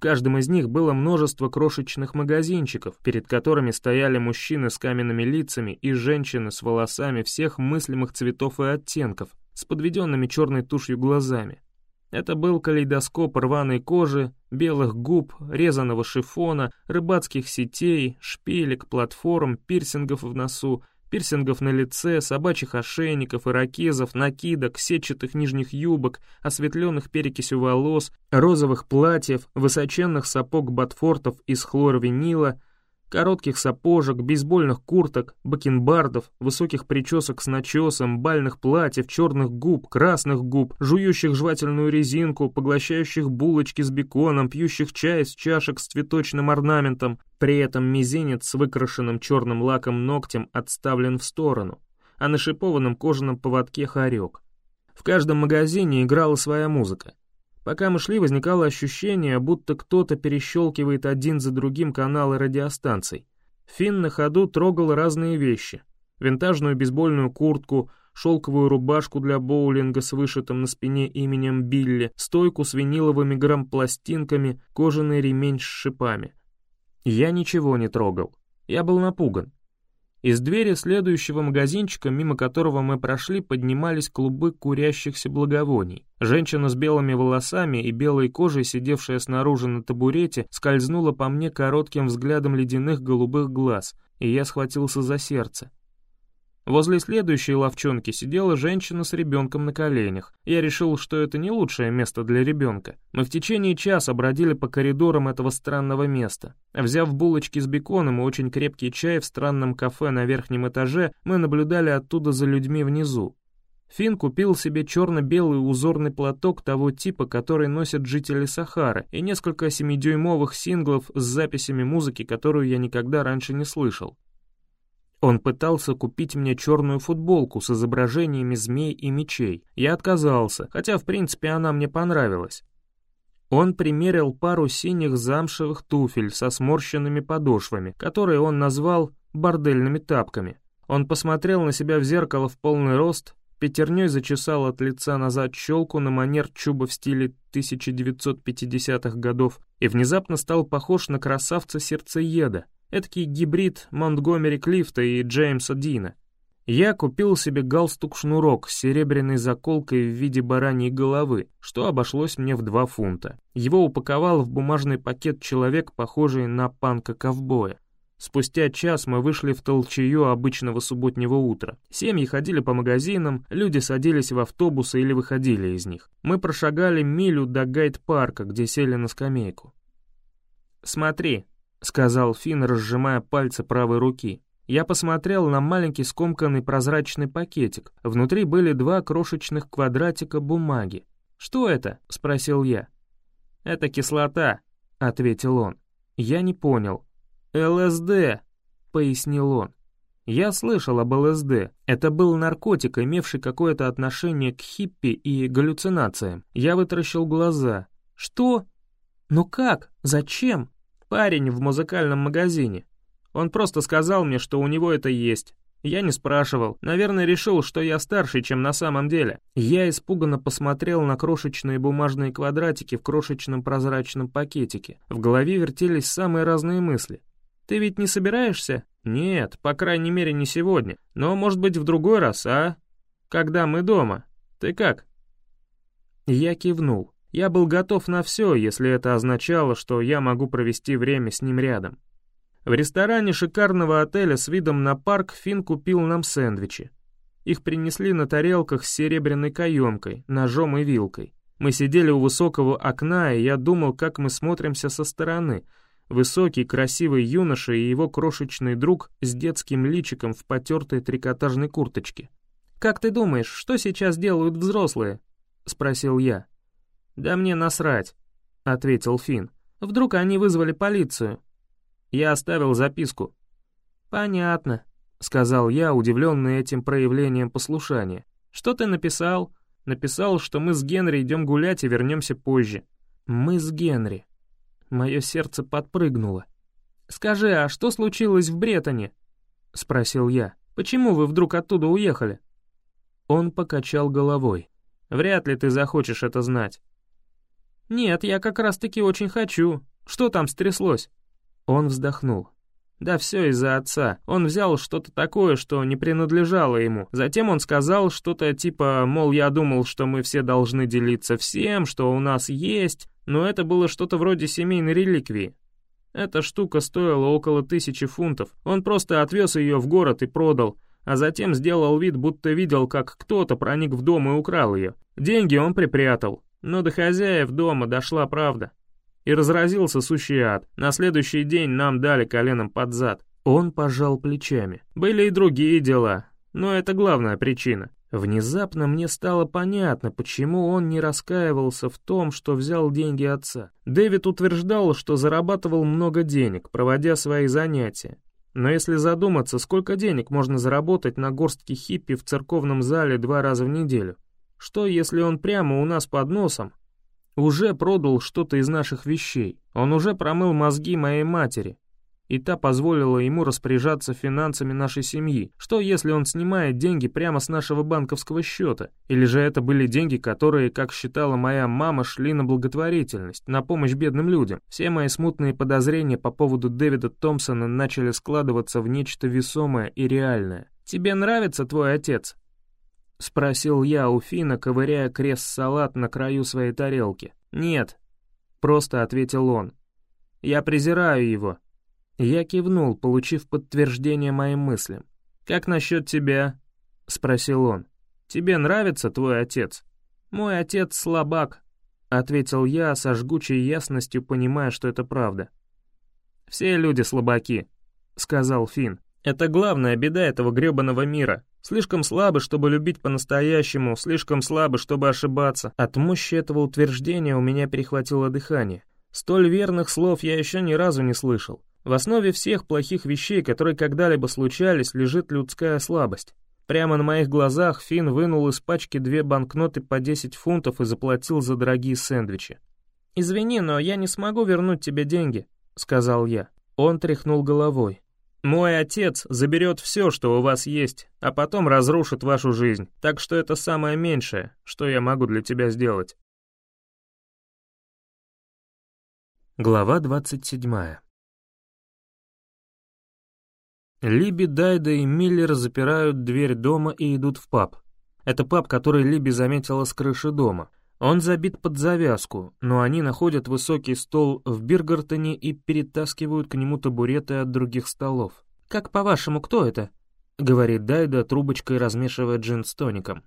Speaker 2: каждом из них было множество крошечных магазинчиков, перед которыми стояли мужчины с каменными лицами и женщины с волосами всех мыслимых цветов и оттенков, с подведенными черной тушью глазами. Это был калейдоскоп рваной кожи, белых губ, резаного шифона, рыбацких сетей, шпилек, платформ, пирсингов в носу, пирсингов на лице, собачьих ошейников, ирокезов, накидок, сетчатых нижних юбок, осветленных перекисью волос, розовых платьев, высоченных сапог ботфортов из хлорвинила, Коротких сапожек, бейсбольных курток, бакенбардов, высоких причесок с начесом, бальных платьев, черных губ, красных губ, жующих жевательную резинку, поглощающих булочки с беконом, пьющих чай из чашек с цветочным орнаментом. При этом мизинец с выкрашенным черным лаком ногтем отставлен в сторону, а на шипованном кожаном поводке хорек. В каждом магазине играла своя музыка. Пока мы шли, возникало ощущение, будто кто-то перещелкивает один за другим каналы радиостанций. Финн на ходу трогал разные вещи. Винтажную бейсбольную куртку, шелковую рубашку для боулинга с вышитым на спине именем Билли, стойку с виниловыми грампластинками, кожаный ремень с шипами. Я ничего не трогал. Я был напуган. Из двери следующего магазинчика, мимо которого мы прошли, поднимались клубы курящихся благовоний. Женщина с белыми волосами и белой кожей, сидевшая снаружи на табурете, скользнула по мне коротким взглядом ледяных голубых глаз, и я схватился за сердце. Возле следующей ловчонки сидела женщина с ребенком на коленях. Я решил, что это не лучшее место для ребенка. Мы в течение часа бродили по коридорам этого странного места. Взяв булочки с беконом и очень крепкий чай в странном кафе на верхнем этаже, мы наблюдали оттуда за людьми внизу. Финн купил себе черно-белый узорный платок того типа, который носят жители Сахары, и несколько семидюймовых синглов с записями музыки, которую я никогда раньше не слышал. Он пытался купить мне черную футболку с изображениями змей и мечей. Я отказался, хотя в принципе она мне понравилась. Он примерил пару синих замшевых туфель со сморщенными подошвами, которые он назвал бордельными тапками. Он посмотрел на себя в зеркало в полный рост, пятерней зачесал от лица назад щелку на манер чуба в стиле 1950-х годов и внезапно стал похож на красавца-сердцееда, Эдакий гибрид Монтгомери Клифта и Джеймса Дина. Я купил себе галстук-шнурок с серебряной заколкой в виде бараньей головы, что обошлось мне в два фунта. Его упаковал в бумажный пакет человек, похожий на панка-ковбоя. Спустя час мы вышли в толчею обычного субботнего утра. Семьи ходили по магазинам, люди садились в автобусы или выходили из них. Мы прошагали милю до гайд-парка, где сели на скамейку. «Смотри», — сказал Финн, разжимая пальцы правой руки. Я посмотрел на маленький скомканный прозрачный пакетик. Внутри были два крошечных квадратика бумаги. «Что это?» — спросил я. «Это кислота», — ответил он. Я не понял. «ЛСД», — пояснил он. Я слышал об ЛСД. Это был наркотик, имевший какое-то отношение к хиппи и галлюцинациям. Я вытаращил глаза. «Что? Ну как? Зачем?» Парень в музыкальном магазине. Он просто сказал мне, что у него это есть. Я не спрашивал, наверное, решил, что я старше, чем на самом деле. Я испуганно посмотрел на крошечные бумажные квадратики в крошечном прозрачном пакетике. В голове вертелись самые разные мысли. «Ты ведь не собираешься?» «Нет, по крайней мере, не сегодня. Но, может быть, в другой раз, а? Когда мы дома? Ты как?» Я кивнул. Я был готов на все, если это означало, что я могу провести время с ним рядом. В ресторане шикарного отеля с видом на парк Финн купил нам сэндвичи. Их принесли на тарелках с серебряной каемкой, ножом и вилкой. Мы сидели у высокого окна, и я думал, как мы смотримся со стороны. Высокий, красивый юноша и его крошечный друг с детским личиком в потертой трикотажной курточке. «Как ты думаешь, что сейчас делают взрослые?» — спросил я. «Да мне насрать», — ответил Финн. «Вдруг они вызвали полицию?» Я оставил записку. «Понятно», — сказал я, удивленный этим проявлением послушания. «Что ты написал?» «Написал, что мы с Генри идем гулять и вернемся позже». «Мы с Генри». Мое сердце подпрыгнуло. «Скажи, а что случилось в Бретоне?» — спросил я. «Почему вы вдруг оттуда уехали?» Он покачал головой. «Вряд ли ты захочешь это знать. «Нет, я как раз-таки очень хочу. Что там стряслось?» Он вздохнул. Да все из-за отца. Он взял что-то такое, что не принадлежало ему. Затем он сказал что-то типа, мол, я думал, что мы все должны делиться всем, что у нас есть, но это было что-то вроде семейной реликвии. Эта штука стоила около тысячи фунтов. Он просто отвез ее в город и продал, а затем сделал вид, будто видел, как кто-то проник в дом и украл ее. Деньги он припрятал, но до хозяев дома дошла правда.
Speaker 1: И разразился сущий ад. На следующий день нам дали коленом под зад. Он пожал плечами. Были и другие дела, но это главная причина. Внезапно мне стало понятно, почему он не раскаивался в том, что взял деньги отца. Дэвид утверждал, что зарабатывал много денег, проводя свои занятия. Но если задуматься, сколько денег можно заработать на горстке хиппи в церковном зале два раза в неделю? Что, если он прямо у нас под носом уже продал что-то из наших вещей? Он уже промыл мозги моей матери, и та позволила ему распоряжаться финансами нашей семьи. Что, если он снимает деньги прямо с нашего банковского счета? Или же это были деньги, которые, как считала моя мама, шли на благотворительность, на помощь бедным людям? Все мои смутные подозрения по поводу Дэвида Томпсона начали складываться в нечто весомое и реальное. «Тебе нравится твой отец?» — спросил я у Фина, ковыряя крест-салат на краю своей тарелки. «Нет», — просто ответил он. «Я презираю его». Я кивнул, получив подтверждение моим мыслям. «Как насчет тебя?» — спросил он. «Тебе нравится твой отец?» «Мой отец слабак», — ответил я со жгучей ясностью, понимая, что это правда. «Все люди слабаки», — сказал Финн. «Это главная беда этого грёбаного мира. Слишком слабы, чтобы любить по-настоящему, слишком слабы, чтобы ошибаться». От мощи этого утверждения у меня перехватило дыхание. Столь верных слов я еще ни разу не слышал. В основе всех плохих вещей, которые когда-либо случались, лежит людская слабость. Прямо на моих глазах Финн вынул из пачки две банкноты по 10 фунтов и заплатил за дорогие сэндвичи. «Извини, но я не смогу вернуть тебе деньги», — сказал я. Он тряхнул головой. «Мой отец заберет все, что у вас есть, а потом разрушит вашу жизнь, так что это самое меньшее, что я могу для тебя сделать». Глава двадцать седьмая. Либи, Дайда и Миллер запирают дверь дома и идут в паб. Это паб, который Либи заметила с крыши дома. Он забит под завязку, но они находят высокий стол в Биргартоне и перетаскивают к нему табуреты от других столов. «Как по-вашему, кто это?» — говорит Дайда, трубочкой размешивая джин с тоником.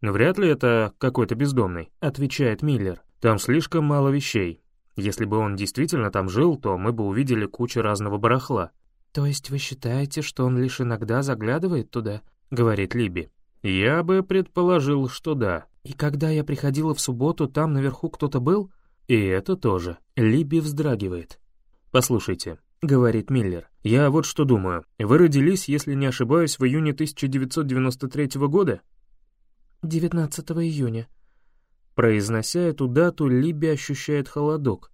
Speaker 1: «Вряд ли это какой-то бездомный», — отвечает Миллер. «Там слишком мало вещей. Если бы он действительно там жил, то мы бы увидели кучу разного барахла.
Speaker 2: «То есть вы считаете, что он лишь иногда заглядывает туда?»
Speaker 1: — говорит Либи. «Я бы предположил, что да».
Speaker 2: «И когда я приходила в субботу, там наверху кто-то был?»
Speaker 1: «И это тоже». Либи вздрагивает. «Послушайте», — говорит Миллер, — «я вот что думаю. Вы родились, если не ошибаюсь, в июне 1993 года?»
Speaker 2: «19 июня».
Speaker 1: Произнося эту дату, Либи ощущает холодок.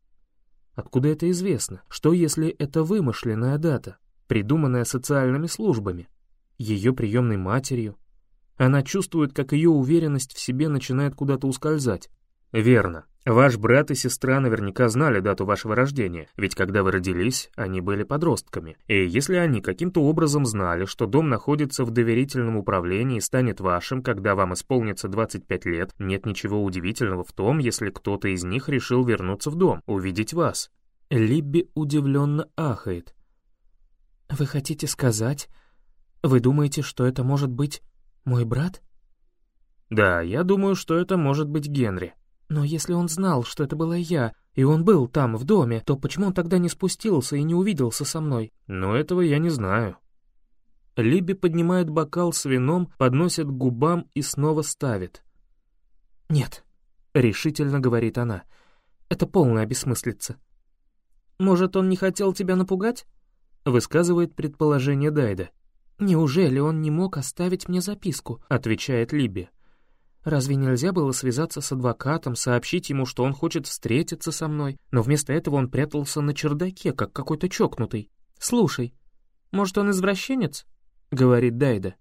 Speaker 1: Откуда это известно? Что, если это вымышленная дата? придуманная социальными службами, ее приемной матерью. Она чувствует, как ее уверенность в себе начинает куда-то ускользать. Верно. Ваш брат и сестра наверняка знали дату вашего рождения, ведь когда вы родились, они были подростками. И если они каким-то образом знали, что дом находится в доверительном управлении и станет вашим, когда вам исполнится 25 лет, нет ничего удивительного в том, если кто-то из них решил вернуться в дом, увидеть вас. Либби удивленно ахает.
Speaker 2: «Вы хотите сказать? Вы думаете, что это может быть мой брат?»
Speaker 1: «Да, я думаю, что это может быть Генри».
Speaker 2: «Но если он знал, что это была я, и он был там, в доме, то почему он тогда не спустился и не увиделся со мной?»
Speaker 1: «Но этого я не знаю». Либи поднимает бокал с вином, подносит к губам и снова ставит.
Speaker 2: «Нет», — решительно говорит она, — «это полная бессмыслица». «Может, он не хотел тебя напугать?»
Speaker 1: высказывает предположение Дайда.
Speaker 2: «Неужели он не мог оставить мне записку?»
Speaker 1: — отвечает Либи.
Speaker 2: «Разве нельзя было связаться с адвокатом, сообщить ему, что он хочет встретиться со мной? Но вместо этого он прятался на чердаке, как какой-то чокнутый. Слушай, может, он извращенец?» — говорит Дайда.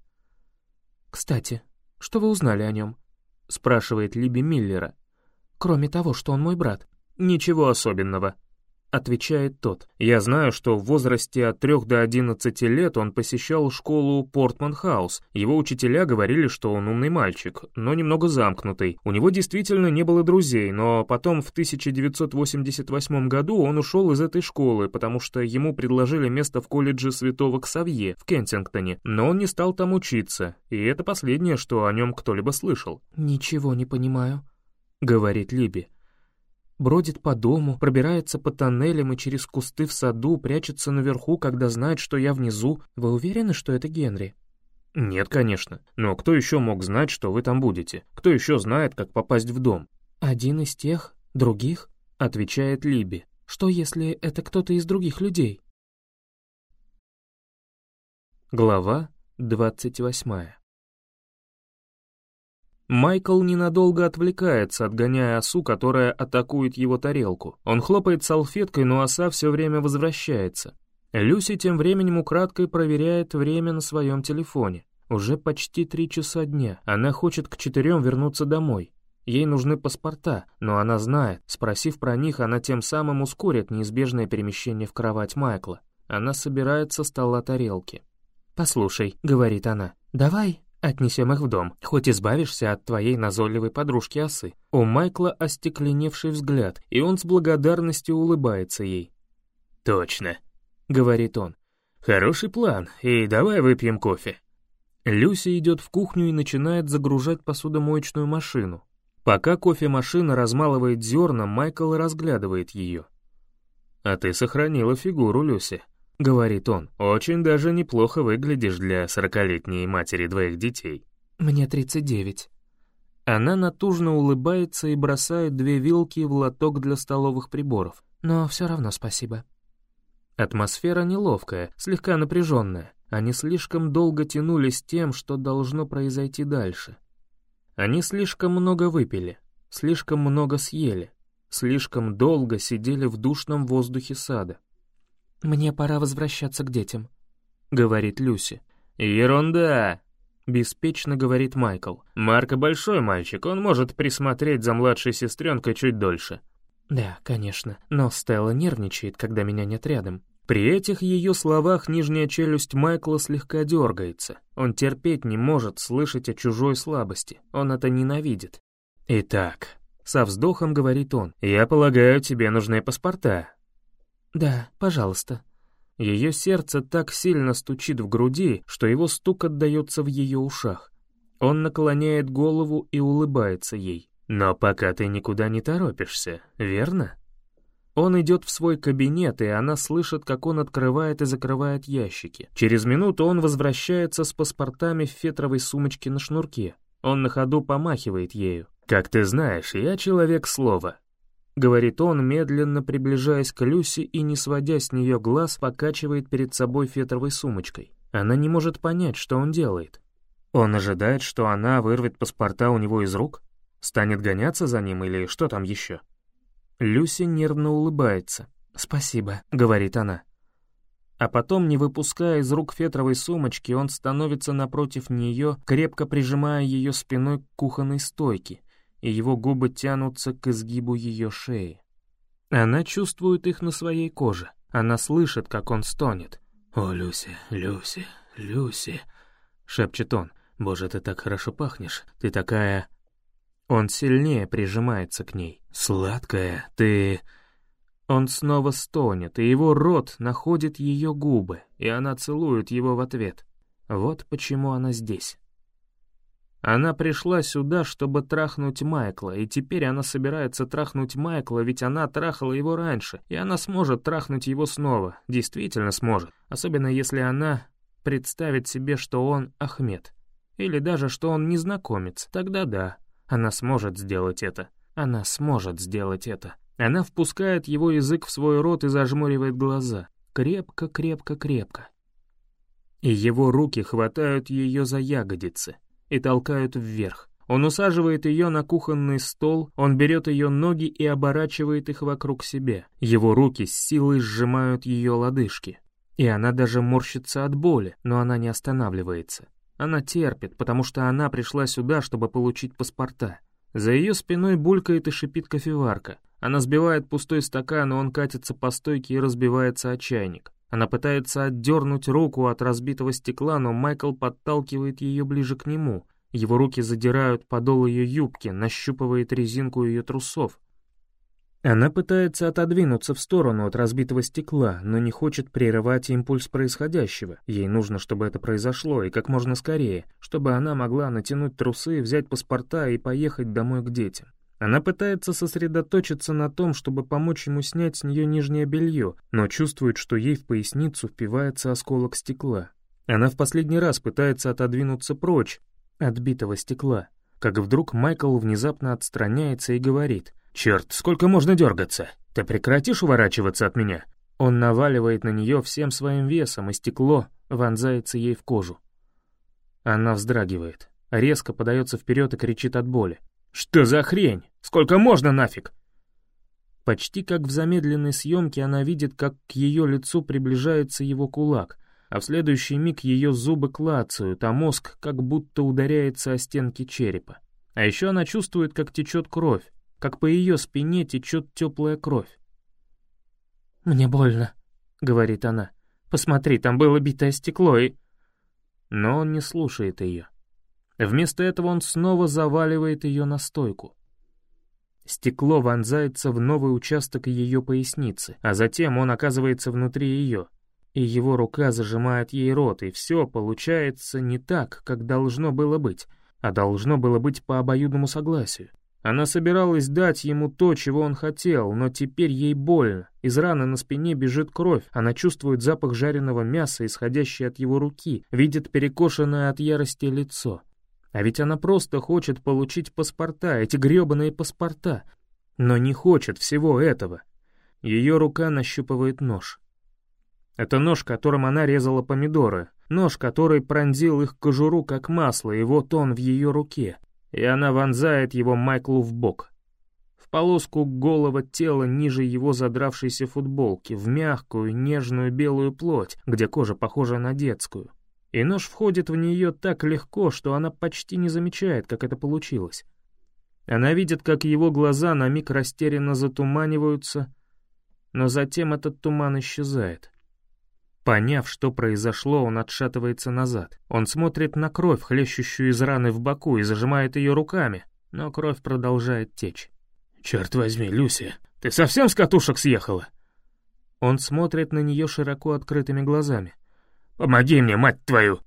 Speaker 2: «Кстати, что вы узнали о нем?» — спрашивает Либи Миллера. «Кроме того, что он мой брат».
Speaker 1: «Ничего особенного», Отвечает тот. Я знаю, что в возрасте от 3 до 11 лет он посещал школу Портман-хаус. Его учителя говорили, что он умный мальчик, но немного замкнутый. У него действительно не было друзей, но потом в 1988 году он ушел из этой школы, потому что ему предложили место в колледже Святого Ксавье в Кенсингтоне, но он не стал там учиться, и это последнее, что о нем кто-либо слышал.
Speaker 2: «Ничего не понимаю», — говорит Либи. Бродит по дому, пробирается по тоннелям и через кусты в саду, прячется наверху, когда знает, что я внизу. Вы уверены, что это Генри?»
Speaker 1: «Нет, конечно. Но кто еще мог знать, что вы там будете? Кто еще знает, как попасть в дом?»
Speaker 2: «Один из тех, других?» — отвечает Либи. «Что, если это кто-то из других людей?» Глава двадцать восьмая Майкл ненадолго отвлекается, отгоняя осу, которая атакует его тарелку. Он хлопает салфеткой, но оса все время возвращается. Люси тем временем украдкой проверяет время на своем телефоне. Уже почти три часа дня. Она хочет к четырем вернуться домой. Ей нужны паспорта, но она знает, спросив про них, она тем самым ускорит неизбежное перемещение в кровать Майкла. Она собирает со стола тарелки. «Послушай», — говорит она, — «давай Отнесем их в дом, хоть избавишься от твоей назойливой подружки осы. У Майкла остекленевший взгляд, и он с благодарностью улыбается ей.
Speaker 1: «Точно», — говорит он. «Хороший план, и давай выпьем кофе».
Speaker 2: Люся идет в кухню и начинает загружать посудомоечную машину. Пока кофемашина размалывает зерна, Майкл разглядывает ее.
Speaker 1: «А ты сохранила фигуру, Люся», — говорит он, — «очень даже неплохо выглядишь для сорокалетней матери двоих детей».
Speaker 2: «Мне тридцать девять». Она натужно улыбается и бросает две вилки в лоток для столовых приборов. «Но все равно спасибо». Атмосфера неловкая, слегка напряженная. Они слишком долго тянулись тем, что должно произойти дальше. Они слишком много выпили, слишком много съели, слишком долго сидели в душном воздухе сада. «Мне пора возвращаться к детям», — говорит Люси.
Speaker 1: «Ерунда!» — беспечно говорит Майкл. «Марко большой мальчик, он может присмотреть за младшей сестренкой чуть дольше».
Speaker 2: «Да, конечно, но Стелла нервничает, когда меня нет рядом». При этих ее словах нижняя челюсть Майкла слегка дергается. Он терпеть не может слышать о чужой слабости, он это ненавидит.
Speaker 1: «Итак», — со вздохом говорит он, — «я полагаю, тебе нужны паспорта.
Speaker 2: «Да, пожалуйста».
Speaker 1: Ее сердце так сильно стучит в груди, что его стук отдается в ее ушах. Он наклоняет голову и улыбается ей. «Но пока ты никуда не торопишься, верно?» Он идет в свой кабинет, и она слышит, как он открывает и закрывает ящики. Через минуту он возвращается с паспортами в фетровой сумочке на шнурке. Он на ходу помахивает ею. «Как ты знаешь, я человек слова. — говорит он, медленно приближаясь к Люси и, не сводя с нее глаз, покачивает перед собой фетровой сумочкой. Она не может понять, что он делает. Он ожидает, что она вырвет паспорта у него из рук? Станет гоняться за ним или что там еще? Люси нервно улыбается. «Спасибо», — говорит она. А потом, не выпуская из рук фетровой сумочки, он становится напротив нее, крепко прижимая ее спиной к кухонной стойке — и его губы тянутся к изгибу ее шеи. Она чувствует их на своей коже. Она слышит, как он стонет. «О, Люси, Люси, Люси», — шепчет он. «Боже, ты так хорошо пахнешь. Ты такая...»
Speaker 2: Он сильнее прижимается к ней.
Speaker 1: «Сладкая, ты...»
Speaker 2: Он снова стонет, и его рот находит ее губы, и она целует его в ответ. Вот почему она здесь. Она пришла сюда, чтобы трахнуть Майкла, и теперь она собирается трахнуть Майкла, ведь она трахала его раньше, и она сможет трахнуть его снова, действительно сможет, особенно если она представит себе, что он Ахмед. Или даже, что он незнакомец, тогда да, она сможет сделать это. Она сможет сделать это. Она впускает его язык в свой рот и зажмуривает глаза. Крепко, крепко, крепко. И его руки хватают ее за ягодицы и толкают вверх. Он усаживает ее на кухонный стол, он берет ее ноги и оборачивает их вокруг себя. Его руки с силой сжимают ее лодыжки. И она даже морщится от боли, но она не останавливается. Она терпит, потому что она пришла сюда, чтобы получить паспорта. За ее спиной булькает и шипит кофеварка. Она сбивает пустой стакан, и он катится по стойке и разбивается о чайник. Она пытается отдернуть руку от разбитого стекла, но Майкл подталкивает ее ближе к нему. Его руки задирают подол ее юбки, нащупывает резинку ее трусов. Она пытается отодвинуться в сторону от разбитого стекла, но не хочет прерывать импульс происходящего. Ей нужно, чтобы это произошло, и как можно скорее, чтобы она могла натянуть трусы, взять паспорта и поехать домой к детям. Она пытается сосредоточиться на том, чтобы помочь ему снять с нее нижнее белье, но чувствует, что ей в поясницу впивается осколок стекла. Она в последний раз пытается отодвинуться прочь от битого стекла, как вдруг Майкл внезапно отстраняется и говорит «Черт, сколько можно дергаться? Ты прекратишь уворачиваться от меня?» Он наваливает на нее всем своим весом, и стекло вонзается ей в кожу. Она вздрагивает, резко подается вперед и кричит от боли. «Что за хрень? Сколько можно нафиг?» Почти как в замедленной съемке она видит, как к ее лицу приближается его кулак, а в следующий миг ее зубы клацают, а мозг как будто ударяется о стенки черепа. А еще она чувствует, как течет кровь, как по ее спине течет теплая кровь. «Мне больно», — говорит она. «Посмотри, там было битое стекло и...» Но он не слушает ее. Вместо этого он снова заваливает ее на стойку. Стекло вонзается в новый участок ее поясницы, а затем он оказывается внутри ее, и его рука зажимает ей рот, и все получается не так, как должно было быть, а должно было быть по обоюдному согласию. Она собиралась дать ему то, чего он хотел, но теперь ей больно. Из раны на спине бежит кровь, она чувствует запах жареного мяса, исходящий от его руки, видит перекошенное от ярости лицо. А ведь она просто хочет получить паспорта, эти грёбаные паспорта. Но не хочет всего этого. Ее рука нащупывает нож. Это нож, которым она резала помидоры. Нож, который пронзил их кожуру как масло, и вот он в ее руке. И она вонзает его Майклу в бок. В полоску голого тела ниже его задравшейся футболки, в мягкую, нежную белую плоть, где кожа похожа на детскую и нож входит в нее так легко, что она почти не замечает, как это получилось. Она видит, как его глаза на миг растерянно затуманиваются, но затем этот туман исчезает. Поняв, что произошло, он отшатывается назад. Он смотрит на кровь, хлещущую из раны в боку, и зажимает ее руками, но кровь продолжает течь. «Черт возьми, Люся, ты совсем с катушек съехала?» Он смотрит на нее широко открытыми глазами. Помоги мне, мать твою!»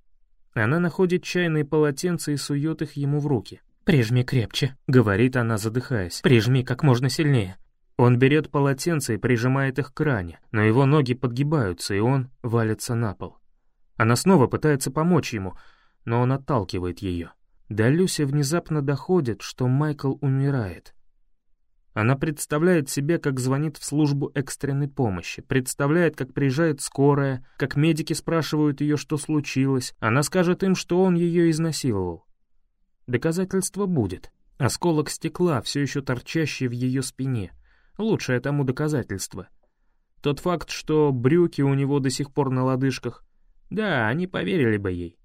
Speaker 2: Она находит чайные полотенца и сует их ему в руки. «Прижми крепче», — говорит она, задыхаясь. «Прижми как можно сильнее». Он берет полотенце и прижимает их к ране, но его ноги подгибаются, и он валится на пол. Она снова пытается помочь ему, но он отталкивает ее. До Люси внезапно доходит, что Майкл умирает. Она представляет себе, как звонит в службу экстренной помощи, представляет, как приезжает скорая, как медики спрашивают ее, что случилось. Она скажет им, что он ее изнасиловал. Доказательство будет. Осколок стекла, все еще торчащий в ее спине. Лучшее тому доказательство. Тот факт, что брюки у него до сих пор на лодыжках. Да, они поверили бы ей.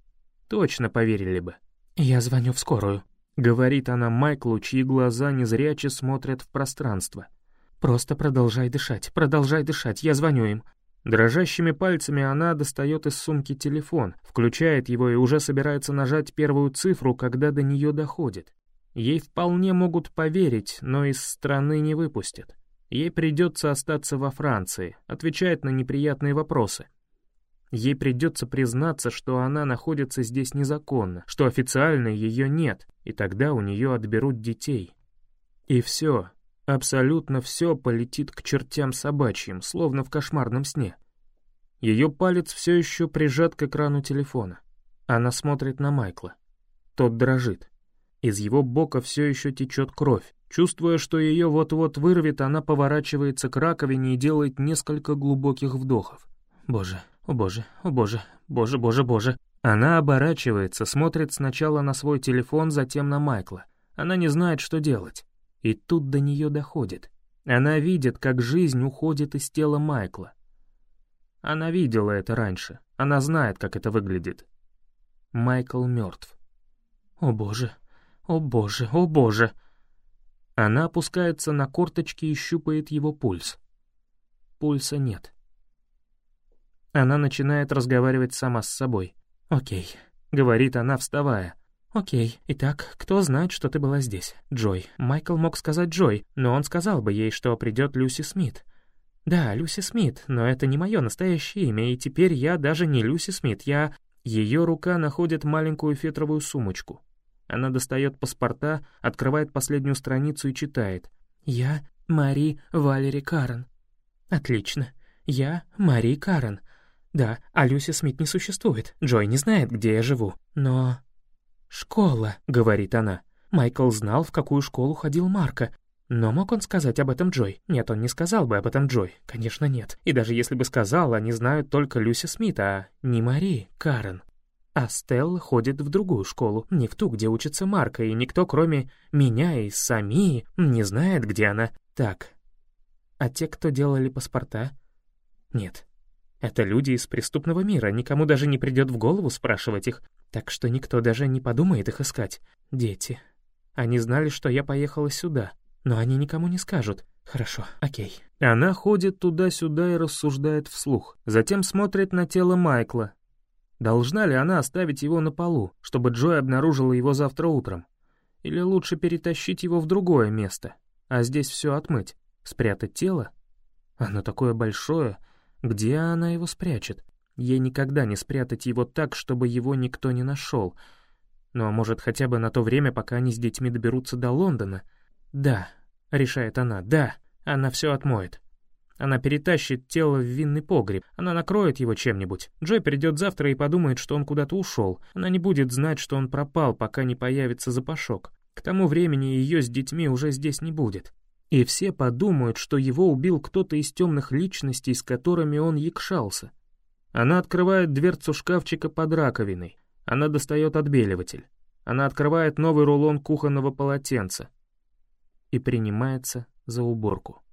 Speaker 2: Точно поверили бы. «Я звоню в скорую», — говорит она Майклу, чьи глаза незряче смотрят в пространство. «Просто продолжай дышать, продолжай дышать, я звоню им». Дрожащими пальцами она достает из сумки телефон, включает его и уже собирается нажать первую цифру, когда до нее доходит. Ей вполне могут поверить, но из страны не выпустят. Ей придется остаться во Франции, отвечать на неприятные вопросы. Ей придется признаться, что она находится здесь незаконно, что официально ее нет, и тогда у нее отберут детей. И все, абсолютно все полетит к чертям собачьим, словно в кошмарном сне. Ее палец все еще прижат к экрану телефона. Она смотрит на Майкла. Тот дрожит. Из его бока все еще течет кровь. Чувствуя, что ее вот-вот вырвет, она поворачивается к раковине и делает несколько глубоких вдохов. Боже, о боже, о боже, боже, боже, боже. Она оборачивается, смотрит сначала на свой телефон, затем на Майкла. Она не знает, что делать. И тут до нее доходит. Она видит, как жизнь уходит из тела Майкла. Она видела это раньше. Она знает, как это выглядит. Майкл мертв. О боже, о боже, о боже. Она опускается на корточки и щупает его пульс. Пульса нет. Она начинает разговаривать сама с собой. «Окей», — говорит она, вставая. «Окей, итак, кто знает, что ты была здесь? Джой. Майкл мог сказать Джой, но он сказал бы ей, что придет Люси Смит. Да, Люси Смит, но это не мое настоящее имя, и теперь я даже не Люси Смит, я...» Ее рука находит маленькую фетровую сумочку. Она достает паспорта, открывает последнюю страницу и читает. «Я Мари Валери Карен». «Отлично. Я Мари Карен. Да, а Люси Смит не существует. Джой не знает, где я живу. Но...» «Школа», — говорит она. Майкл знал, в какую школу ходил Марко, но мог он сказать об этом Джой? Нет, он не сказал бы об этом Джой. Конечно, нет. И даже если бы сказал, они знают только Люси Смит, а не Мари, Карен. А Стелла ходит в другую школу, не в ту, где учится Марка, и никто, кроме меня и Сами, не знает, где она. Так, а те, кто делали паспорта? Нет. Это люди из преступного мира, никому даже не придет в голову спрашивать их, так что никто даже не подумает их искать. Дети. Они знали, что я поехала сюда, но они никому не скажут. Хорошо, окей.
Speaker 1: Она ходит туда-сюда и рассуждает вслух, затем смотрит на тело Майкла, Должна ли она оставить его на полу, чтобы Джой обнаружила его завтра утром? Или лучше перетащить его в другое место, а здесь все отмыть? Спрятать тело? Оно такое большое, где она его спрячет? Ей никогда не спрятать его так, чтобы его никто не нашел. Но, может, хотя бы на то время, пока они с детьми доберутся до Лондона? Да, решает она, да, она все отмоет. Она перетащит тело в винный погреб, она накроет его чем-нибудь. Джой придет завтра и подумает, что он куда-то ушел. Она не будет знать, что он пропал, пока не появится запашок. К тому времени ее с детьми уже здесь не будет. И все подумают, что его убил кто-то из темных личностей, с которыми он якшался. Она открывает дверцу шкафчика под раковиной. Она достает отбеливатель. Она открывает новый рулон кухонного полотенца и принимается за уборку.